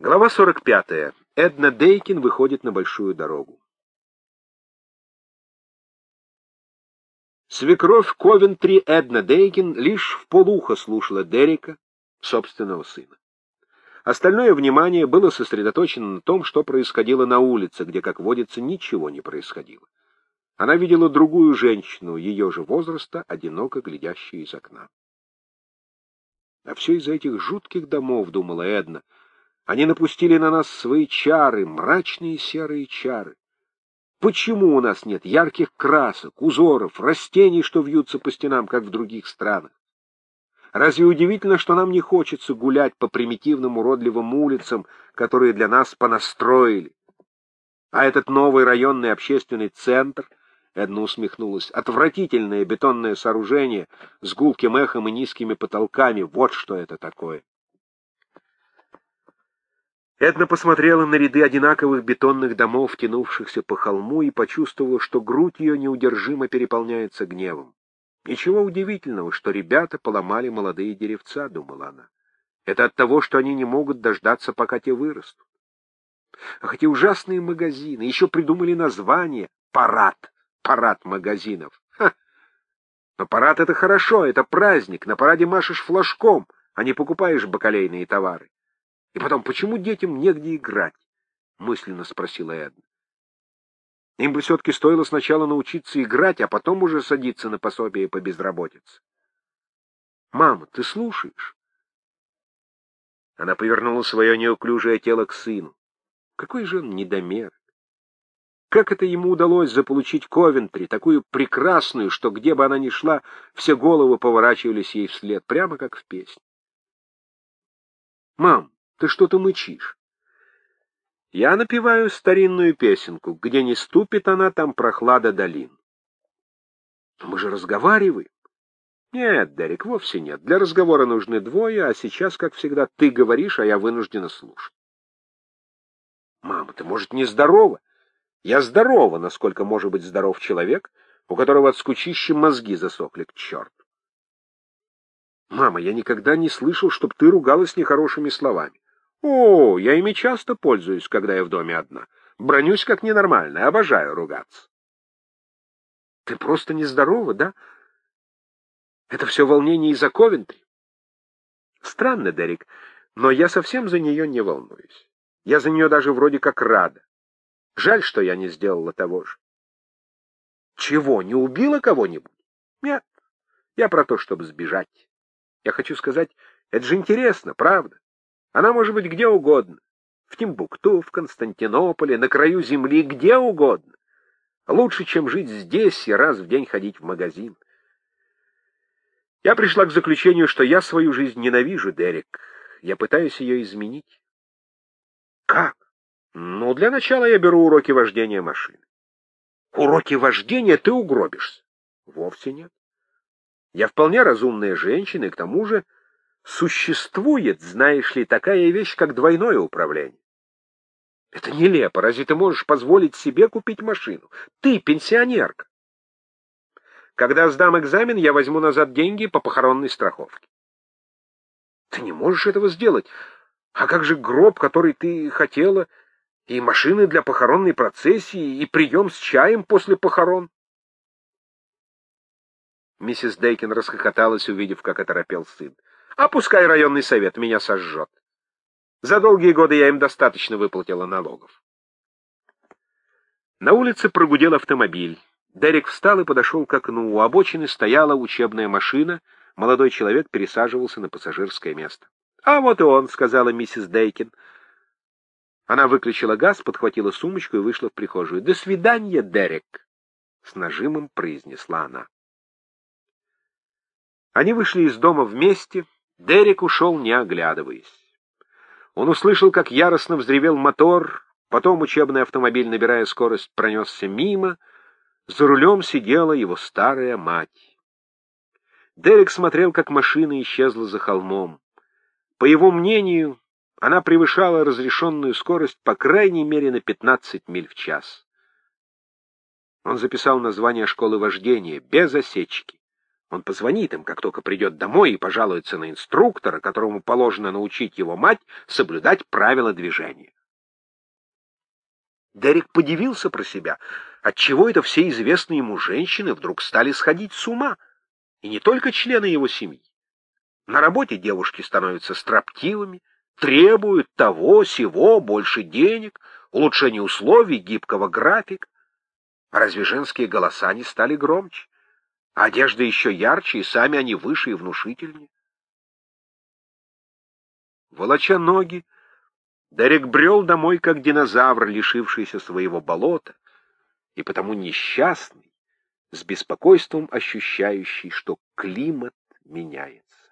Глава 45. Эдна Дейкин выходит на большую дорогу. Свекровь Ковентри Эдна Дейкин лишь в полухо слушала Дерека, собственного сына. Остальное внимание было сосредоточено на том, что происходило на улице, где, как водится, ничего не происходило. Она видела другую женщину, ее же возраста, одиноко глядящую из окна. А все из-за этих жутких домов, думала Эдна, — они напустили на нас свои чары, мрачные серые чары. Почему у нас нет ярких красок, узоров, растений, что вьются по стенам, как в других странах? Разве удивительно, что нам не хочется гулять по примитивным уродливым улицам, которые для нас понастроили? А этот новый районный общественный центр, Эдна усмехнулась, отвратительное бетонное сооружение с гулким эхом и низкими потолками, вот что это такое. Эдна посмотрела на ряды одинаковых бетонных домов, тянувшихся по холму, и почувствовала, что грудь ее неудержимо переполняется гневом. Ничего удивительного, что ребята поломали молодые деревца, думала она. Это от того, что они не могут дождаться, пока те вырастут. Ах, эти ужасные магазины, еще придумали название «Парад», «Парад магазинов». Ха! Но парад — это хорошо, это праздник, на параде машешь флажком, а не покупаешь бакалейные товары. И потом, почему детям негде играть? — мысленно спросила Эдна. Им бы все-таки стоило сначала научиться играть, а потом уже садиться на пособие по безработице. «Мама, ты слушаешь?» Она повернула свое неуклюжее тело к сыну. Какой же он недомерок! Как это ему удалось заполучить Ковентри, такую прекрасную, что где бы она ни шла, все головы поворачивались ей вслед, прямо как в песне? «Мам, ты что-то мычишь. Я напеваю старинную песенку. Где не ступит она, там прохлада долин. мы же разговариваем. Нет, Дерек, вовсе нет. Для разговора нужны двое, а сейчас, как всегда, ты говоришь, а я вынуждена слушать. Мама, ты, может, не здорова? Я здорова, насколько может быть здоров человек, у которого от скучища мозги засохли к черту. Мама, я никогда не слышал, чтоб ты ругалась нехорошими словами. О, я ими часто пользуюсь, когда я в доме одна. Бронюсь как ненормальная, обожаю ругаться. Ты просто нездорова, да? Это все волнение из-за Ковентри? Странно, Дерек, но я совсем за нее не волнуюсь. Я за нее даже вроде как рада. Жаль, что я не сделала того же. Чего, не убила кого-нибудь? Нет, я про то, чтобы сбежать. Я хочу сказать, это же интересно, правда? Она может быть где угодно. В Тимбукту, в Константинополе, на краю земли, где угодно. Лучше, чем жить здесь и раз в день ходить в магазин. Я пришла к заключению, что я свою жизнь ненавижу, Дерек. Я пытаюсь ее изменить. Как? Ну, для начала я беру уроки вождения машины. Уроки вождения ты угробишься? Вовсе нет. Я вполне разумная женщина, и к тому же Существует, знаешь ли, такая вещь, как двойное управление. Это нелепо. Разве ты можешь позволить себе купить машину? Ты пенсионерка. Когда сдам экзамен, я возьму назад деньги по похоронной страховке. Ты не можешь этого сделать. А как же гроб, который ты хотела, и машины для похоронной процессии, и прием с чаем после похорон? Миссис Дейкин расхохоталась, увидев, как оторопел сын. А пускай районный совет меня сожжет. За долгие годы я им достаточно выплатила налогов. На улице прогудел автомобиль. Дерек встал и подошел к окну. У обочины стояла учебная машина. Молодой человек пересаживался на пассажирское место. «А вот и он», — сказала миссис Дейкин. Она выключила газ, подхватила сумочку и вышла в прихожую. «До свидания, Дерек!» — с нажимом произнесла она. Они вышли из дома вместе, Дерек ушел, не оглядываясь. Он услышал, как яростно взревел мотор, потом учебный автомобиль, набирая скорость, пронесся мимо. За рулем сидела его старая мать. Дерек смотрел, как машина исчезла за холмом. По его мнению, она превышала разрешенную скорость по крайней мере на 15 миль в час. Он записал название школы вождения без осечки. Он позвонит им, как только придет домой, и пожалуется на инструктора, которому положено научить его мать соблюдать правила движения. Дерек подивился про себя, отчего это все известные ему женщины вдруг стали сходить с ума, и не только члены его семьи. На работе девушки становятся строптивыми, требуют того, сего, больше денег, улучшения условий, гибкого графика. А разве женские голоса не стали громче? А одежда еще ярче, и сами они выше и внушительнее. Волоча ноги, Дерек брел домой, как динозавр, лишившийся своего болота, и потому несчастный, с беспокойством ощущающий, что климат меняется.